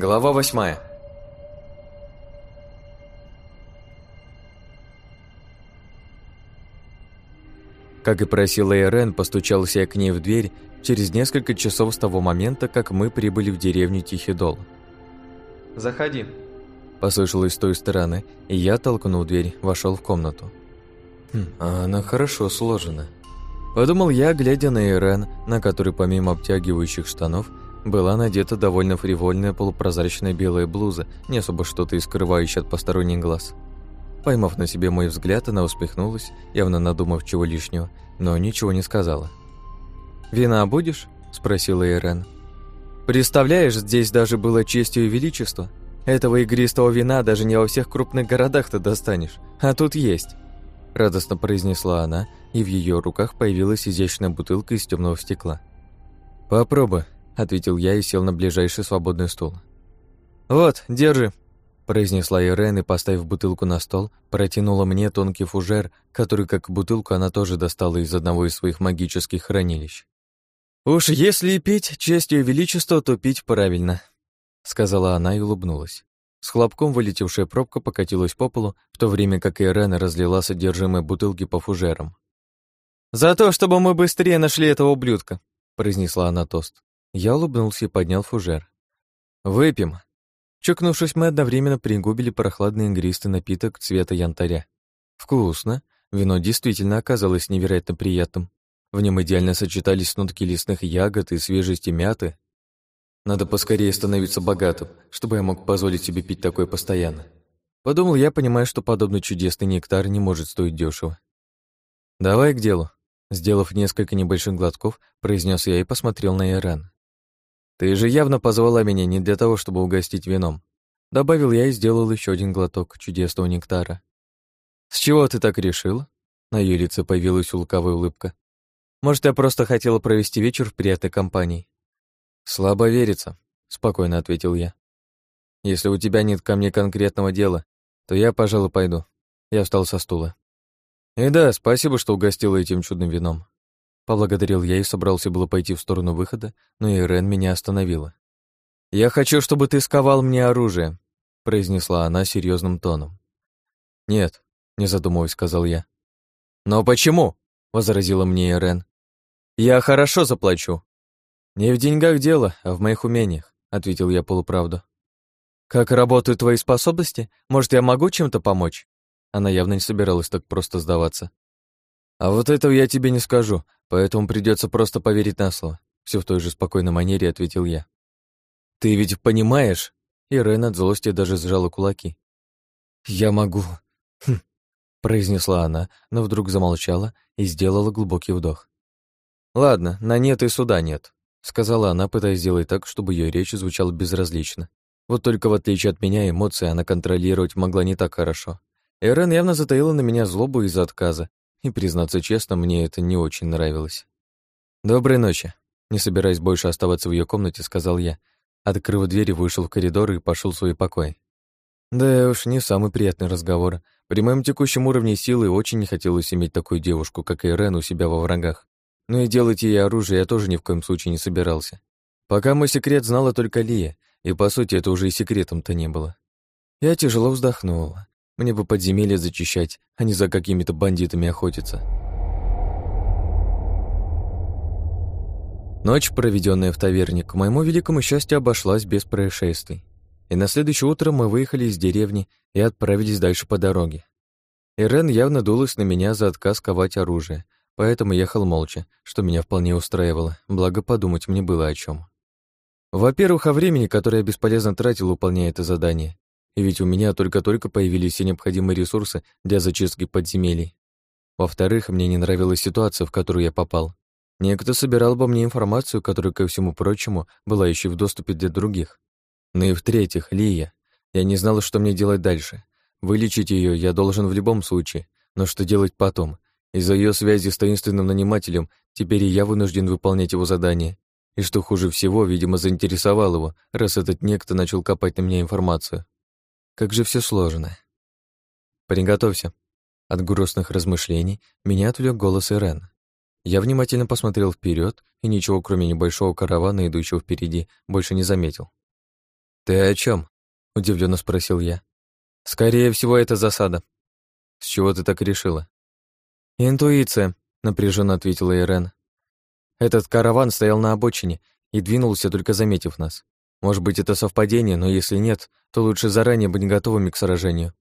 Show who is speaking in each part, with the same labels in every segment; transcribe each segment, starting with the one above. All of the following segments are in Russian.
Speaker 1: Глава восьмая. Как и просила Эрен, постучался я к ней в дверь через несколько часов с того момента, как мы прибыли в деревню Тихий Дол.
Speaker 2: «Заходи», –
Speaker 1: послышалось с той стороны, и я, толкнул дверь, вошел в комнату. Хм, а она хорошо сложена. Подумал я, глядя на Эрен, на которой помимо обтягивающих штанов была надета довольно фривольная полупрозрачная белая блуза, не особо что-то и скрывающая от посторонних глаз. Поймав на себе мой взгляд, она усмехнулась, явно надумав чего лишнего, но ничего не сказала. «Вина будешь?» – спросила Ирен. «Представляешь, здесь даже было честью и величество. Этого игристого вина даже не во всех крупных городах ты достанешь, а тут есть». Радостно произнесла она, и в ее руках появилась изящная бутылка из темного стекла. «Попробуй», – ответил я и сел на ближайший свободный стул. «Вот, держи», произнесла Ирен и, поставив бутылку на стол, протянула мне тонкий фужер, который, как бутылку, она тоже достала из одного из своих магических хранилищ. «Уж если пить честью и величество, то пить правильно», — сказала она и улыбнулась. С хлопком вылетевшая пробка покатилась по полу, в то время как Ирена разлила содержимое бутылки по фужерам. «За то, чтобы мы быстрее нашли этого ублюдка», — произнесла она тост. Я улыбнулся и поднял фужер. «Выпьем», Чокнувшись, мы одновременно пригубили прохладный игристый напиток цвета янтаря. Вкусно. Вино действительно оказалось невероятно приятным. В нем идеально сочетались нотки лесных ягод и свежести мяты. Надо поскорее становиться богатым, чтобы я мог позволить себе пить такое постоянно. Подумал я, понимая, что подобный чудесный нектар не может стоить дешево. «Давай к делу», Сделав несколько небольших глотков, произнес я и посмотрел на Иран. «Ты же явно позвала меня не для того, чтобы угостить вином». Добавил я и сделал еще один глоток чудесного нектара. «С чего ты так решил?» На ее лице появилась лукавая улыбка. «Может, я просто хотела провести вечер в приятной компании?» «Слабо верится», — спокойно ответил я. «Если у тебя нет ко мне конкретного дела, то я, пожалуй, пойду». Я встал со стула. «И да, спасибо, что угостила этим чудным вином. Поблагодарил я и собрался было пойти в сторону выхода, но Ирен меня остановила. «Я хочу, чтобы ты сковал мне оружие», — произнесла она серьезным тоном. «Нет», — не задумываясь, сказал я. «Но почему?» — возразила мне Ирен. «Я хорошо заплачу». «Не в деньгах дело, а в моих умениях», — ответил я полуправду. «Как работают твои способности? Может, я могу чем-то помочь?» Она явно не собиралась так просто сдаваться. «А вот этого я тебе не скажу. Поэтому придется просто поверить на слово. Все в той же спокойной манере ответил я. Ты ведь понимаешь? И Рен от злости даже сжала кулаки. Я могу. Хм, произнесла она, но вдруг замолчала и сделала глубокий вдох. Ладно, на нет и суда нет, сказала она, пытаясь сделать так, чтобы ее речь звучала безразлично. Вот только в отличие от меня эмоции она контролировать могла не так хорошо. Эрен явно затаила на меня злобу из-за отказа, и, признаться честно, мне это не очень нравилось. «Доброй ночи», — не собираясь больше оставаться в ее комнате, сказал я. Открыв дверь, вышел в коридор и пошел в свой покой. Да уж, не самый приятный разговор. При моем текущем уровне силы очень не хотелось иметь такую девушку, как Ирен, у себя во врагах. Но и делать ей оружие я тоже ни в коем случае не собирался. Пока мой секрет знала только Лия, и, по сути, это уже и секретом-то не было. Я тяжело вздохнула. Мне бы подземелье зачищать, а не за какими-то бандитами охотиться. Ночь, проведенная в таверне, к моему великому счастью, обошлась без происшествий. И на следующее утро мы выехали из деревни и отправились дальше по дороге. Ирен явно дулась на меня за отказ ковать оружие, поэтому ехал молча, что меня вполне устраивало, благо подумать мне было о чем. Во-первых, о времени, которое я бесполезно тратил, выполняя это задание, и ведь у меня только-только появились все необходимые ресурсы для зачистки подземелий. Во-вторых, мне не нравилась ситуация, в которую я попал. Некто собирал обо мне информацию, которая, ко всему прочему, была еще в доступе для других. Ну и в-третьих, Лия. Я не знал, что мне делать дальше. Вылечить ее я должен в любом случае, но что делать потом? Из-за ее связи с таинственным нанимателем теперь и я вынужден выполнять его задание. И что хуже всего, видимо, заинтересовал его, раз этот некто начал копать на меня информацию. Как же все сложно. Приготовься. От грустных размышлений меня отвлек голос Ирен. Я внимательно посмотрел вперед и ничего, кроме небольшого каравана, идущего впереди, больше не заметил. «Ты о чем? удивленно спросил я. «Скорее всего, это засада». «С чего ты так решила?» «Интуиция», — напряженно ответила Ирен. «Этот караван стоял на обочине и двинулся, только заметив нас. Может быть, это совпадение, но если нет, то лучше заранее быть готовыми к сражению».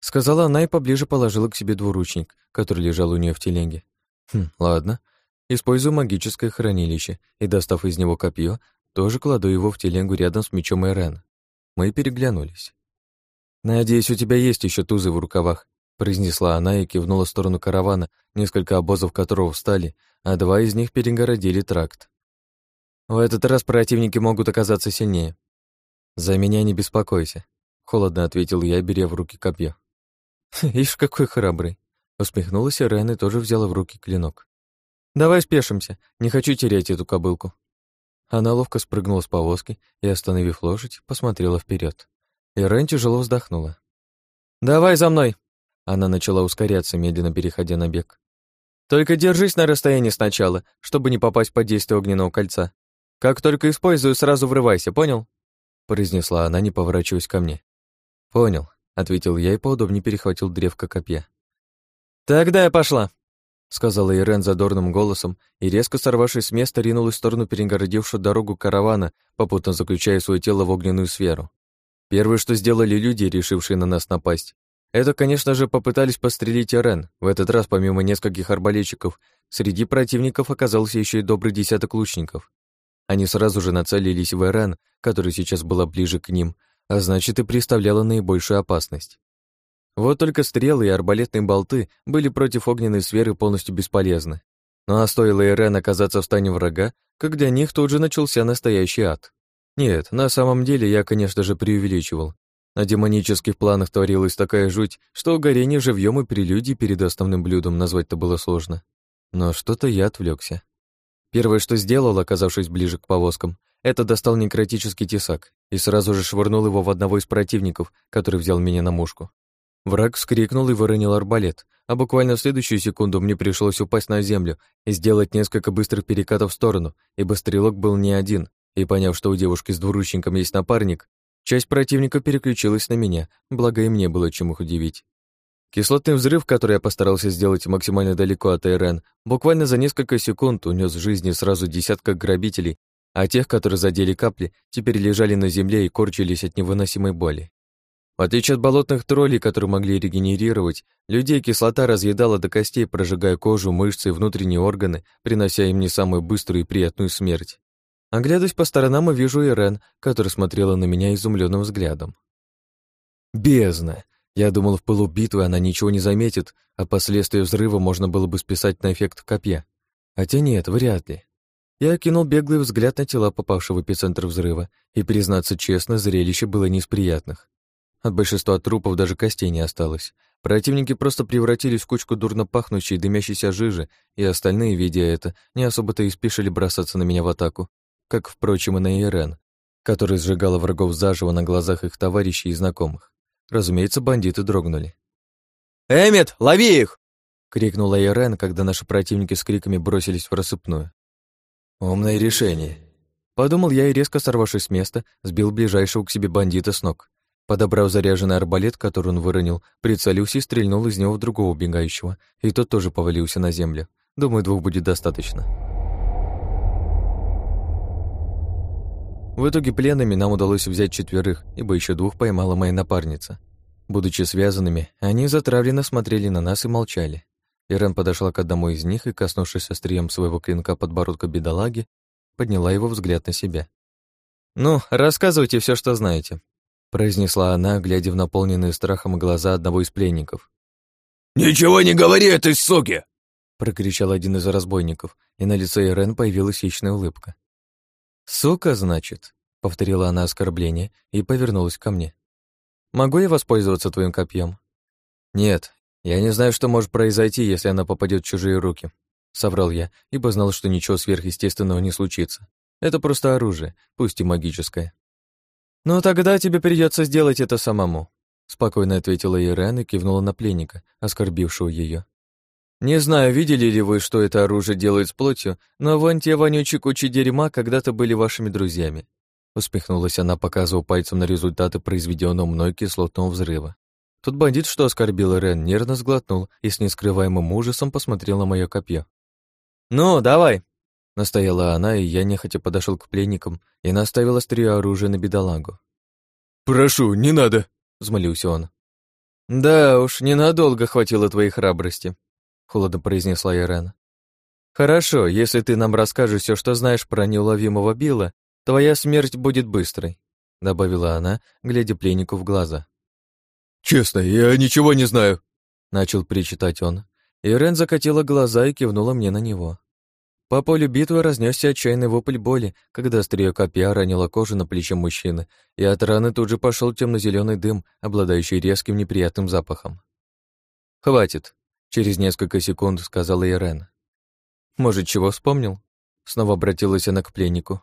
Speaker 1: Сказала она и поближе положила к себе двуручник, который лежал у нее в телеге. «Хм, ладно. Использую магическое хранилище и, достав из него копье, тоже кладу его в телегу рядом с мечом Эрен. Мы переглянулись. «Надеюсь, у тебя есть еще тузы в рукавах», произнесла она и кивнула в сторону каравана, несколько обозов которого встали, а два из них перегородили тракт. В этот раз противники могут оказаться сильнее. «За меня не беспокойся», — холодно ответил я, беря в руки копье. «Ишь, какой храбрый!» Усмехнулась Ирен и тоже взяла в руки клинок. «Давай спешимся, не хочу терять эту кобылку». Она ловко спрыгнула с повозки и, остановив лошадь, посмотрела вперед. Ирен тяжело вздохнула. «Давай за мной!» Она начала ускоряться, медленно переходя на бег. «Только держись на расстоянии сначала, чтобы не попасть под действие огненного кольца. Как только использую, сразу врывайся, понял?» произнесла она, не поворачиваясь ко мне. «Понял», — ответил я и поудобнее перехватил древко копья. «Тогда я пошла!» сказала Ирен задорным голосом и, резко сорвавшись с места, ринулась в сторону перегородившего дорогу каравана, попутно заключая свое тело в огненную сферу. Первое, что сделали люди, решившие на нас напасть, это, конечно же, попытались пострелить Ирен. В этот раз, помимо нескольких арбалетчиков, среди противников оказался еще и добрый десяток лучников. Они сразу же нацелились в Ирен, которая сейчас была ближе к ним, а значит и представляла наибольшую опасность. Вот только стрелы и арбалетные болты были против огненной сферы полностью бесполезны. Ну а стоило Ирен оказаться в стане врага, как для них тут же начался настоящий ад. Нет, на самом деле я, конечно же, преувеличивал. На демонических планах творилась такая жуть, что угорение живьем и прелюдии перед основным блюдом назвать-то было сложно. Но что-то я отвлекся. Первое, что сделал, оказавшись ближе к повозкам, это достал некротический тесак и сразу же швырнул его в одного из противников, который взял меня на мушку. Враг вскрикнул и выронил арбалет, а буквально в следующую секунду мне пришлось упасть на землю и сделать несколько быстрых перекатов в сторону, ибо стрелок был не один, и поняв, что у девушки с двуручником есть напарник, часть противника переключилась на меня, благо и мне было чем их удивить. Кислотный взрыв, который я постарался сделать максимально далеко от АРН, буквально за несколько секунд унес жизни сразу десятка грабителей, а тех, которые задели капли, теперь лежали на земле и корчились от невыносимой боли. В отличие от болотных троллей, которые могли регенерировать, людей кислота разъедала до костей, прожигая кожу, мышцы и внутренние органы, принося им не самую быструю и приятную смерть. Оглядываясь по сторонам, и вижу Ирен, которая смотрела на меня изумленным взглядом. Бездна! Я думал, в пылу битвы она ничего не заметит, а последствия взрыва можно было бы списать на эффект копья. Хотя нет, вряд ли. Я кинул беглый взгляд на тела попавшего в эпицентр взрыва, и, признаться честно, зрелище было не из приятных. От большинства трупов даже костей не осталось. Противники просто превратились в кучку дурно пахнущей дымящейся жижи, и остальные, видя это, не особо-то и спешили бросаться на меня в атаку, как, впрочем, и на Ирен, которая сжигала врагов заживо на глазах их товарищей и знакомых. Разумеется, бандиты дрогнули. «Эммет, лови их!» — крикнула Ирен, когда наши противники с криками бросились в рассыпную. «Умное решение», — подумал я и, резко сорвавшись с места, сбил ближайшего к себе бандита с ног. Подобрав заряженный арбалет, который он выронил, прицелился и стрельнул из него в другого убегающего, и тот тоже повалился на землю. Думаю, двух будет достаточно. В итоге пленными нам удалось взять четверых, ибо еще двух поймала моя напарница. Будучи связанными, они затравленно смотрели на нас и молчали. Ирен подошла к одному из них и, коснувшись острием своего клинка подбородка бедолаги, подняла его взгляд на себя. «Ну, рассказывайте все, что знаете», произнесла она, глядя в наполненные страхом глаза одного из пленников.
Speaker 3: «Ничего не говори этой суке!»
Speaker 1: прокричал один из разбойников, и на лице Ирен появилась хищная улыбка. «Сука, значит?» — повторила она оскорбление и повернулась ко мне. «Могу я воспользоваться твоим копьем?» «Нет, я не знаю, что может произойти, если она попадет в чужие руки», — соврал я, ибо знал, что ничего сверхъестественного не случится. Это просто оружие, пусть и магическое. «Ну тогда тебе придется сделать это самому», — спокойно ответила Ирен и кивнула на пленника, оскорбившего ее. «Не знаю, видели ли вы, что это оружие делает с плотью, но вон те вонючие кучи дерьма когда-то были вашими друзьями. Усмехнулась она, показывая пальцем на результаты произведенного мной кислотного взрыва. Тут бандит, что оскорбил Рен, нервно сглотнул и с нескрываемым ужасом посмотрел на мое копье.
Speaker 2: «Ну, давай!»
Speaker 1: Настояла она, и я нехотя подошел к пленникам и наставил острие оружия на бедолагу.
Speaker 3: «Прошу, не надо!» — взмолился он.
Speaker 1: «Да уж, ненадолго хватило твоей храбрости», — холодно произнесла Ирен. «Хорошо, если ты нам расскажешь все, что знаешь про неуловимого Билла, твоя смерть будет быстрой», — добавила она, глядя пленнику в глаза.
Speaker 3: «Честно, я ничего не знаю», —
Speaker 1: начал причитать он. Ирен закатила глаза и кивнула мне на него. По полю битвы разнесся отчаянный вопль боли, когда острие копья ранило кожу на плече мужчины, и от раны тут же пошел темно-зеленый дым, обладающий резким неприятным запахом. «Хватит», — через несколько секунд сказала Ирен. «Может, чего вспомнил?» Снова обратилась она к пленнику.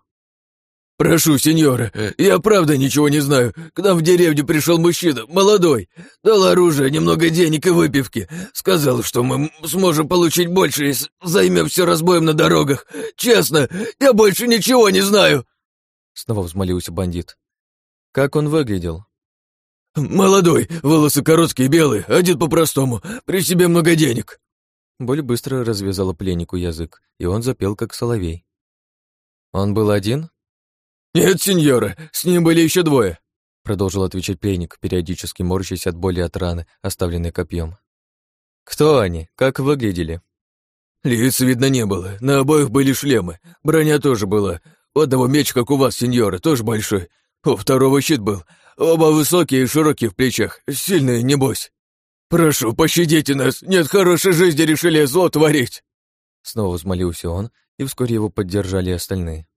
Speaker 3: «Прошу, сеньора, я правда ничего не знаю. К нам в деревню пришел мужчина, молодой. Дал оружие, немного денег и выпивки. Сказал, что мы сможем получить больше, если займемся разбоем на дорогах. Честно, я больше ничего не знаю!»
Speaker 1: Снова взмолился бандит. «Как он выглядел?»
Speaker 3: «Молодой, волосы короткие, белые, одет по-простому, при себе много денег».
Speaker 1: Боль быстро развязала пленнику язык, и он запел, как соловей. «Он был один?»
Speaker 3: «Нет, сеньора, с ним были еще двое», —
Speaker 1: продолжил отвечать пленник, периодически морщась от боли от раны, оставленной копьем. «Кто они? Как выглядели?»
Speaker 3: «Лиц видно не было, на обоих были шлемы, броня тоже была. У одного меч, как у вас, сеньора, тоже большой, у второго щит был. Оба высокие и широкие в плечах, сильные, небось. Прошу, пощадите нас, нет хорошей жизни, решили зло творить!»
Speaker 1: Снова взмолился он, и вскоре его поддержали остальные.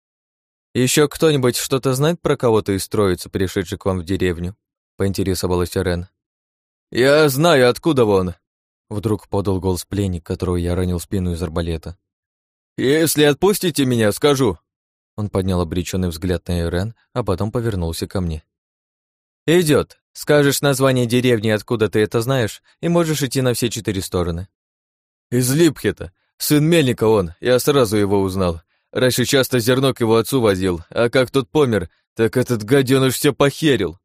Speaker 1: Еще кто-нибудь что-то знает про кого-то из троицы, пришедших к вам в деревню?» — поинтересовалась Рен.
Speaker 2: «Я знаю, откуда он!»
Speaker 1: Вдруг подал голос пленник, которого я ранил спину из арбалета.
Speaker 2: «Если отпустите меня, скажу!»
Speaker 1: Он поднял обреченный взгляд на Ирен, а потом повернулся ко мне.
Speaker 2: Идет. Скажешь название деревни, откуда ты это знаешь, и можешь идти на все четыре стороны».
Speaker 3: «Из Липхета. Сын Мельника он, я сразу его узнал. Раньше часто зерно к его отцу возил, а как тот помер, так этот гаденыш все похерил.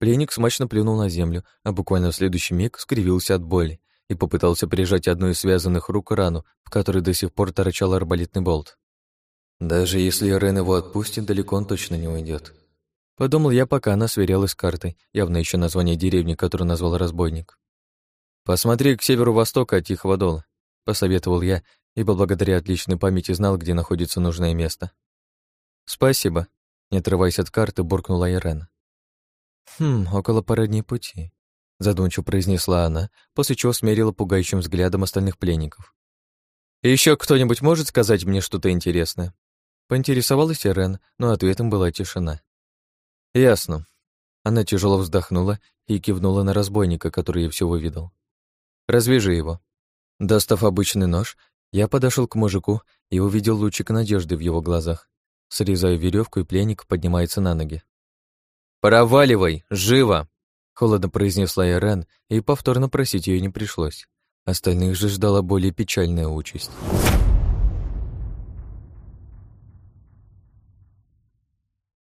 Speaker 1: Пленник смачно плюнул на землю, а буквально в следующий миг скривился от боли и попытался прижать одну из связанных рук рану, в которой до сих пор торчал арбалетный болт. Даже если Рен его отпустит, далеко он точно не уйдет. Подумал я, пока она сверялась с картой, явно еще название деревни, которую назвал разбойник. «Посмотри к северу-востоку от Тихого Дола», — посоветовал я ибо благодаря отличной памяти знал, где находится нужное место. «Спасибо», — не отрываясь от карты, буркнула Ирена. «Хм, около пары дней пути», — задумчиво произнесла она, после чего смерила пугающим взглядом остальных пленников. Еще кто-нибудь может сказать мне что-то интересное?» Поинтересовалась Ирен, но ответом была тишина. «Ясно». Она тяжело вздохнула и кивнула на разбойника, который я все выведал. «Развяжи его». Достав обычный нож, я подошел к мужику и увидел лучик надежды в его глазах. Срезаю веревку, и пленник поднимается на ноги.
Speaker 2: «Проваливай! Живо!»
Speaker 1: Холодно произнесла Ирен, и повторно просить ее не пришлось. Остальных же ждала более печальная участь.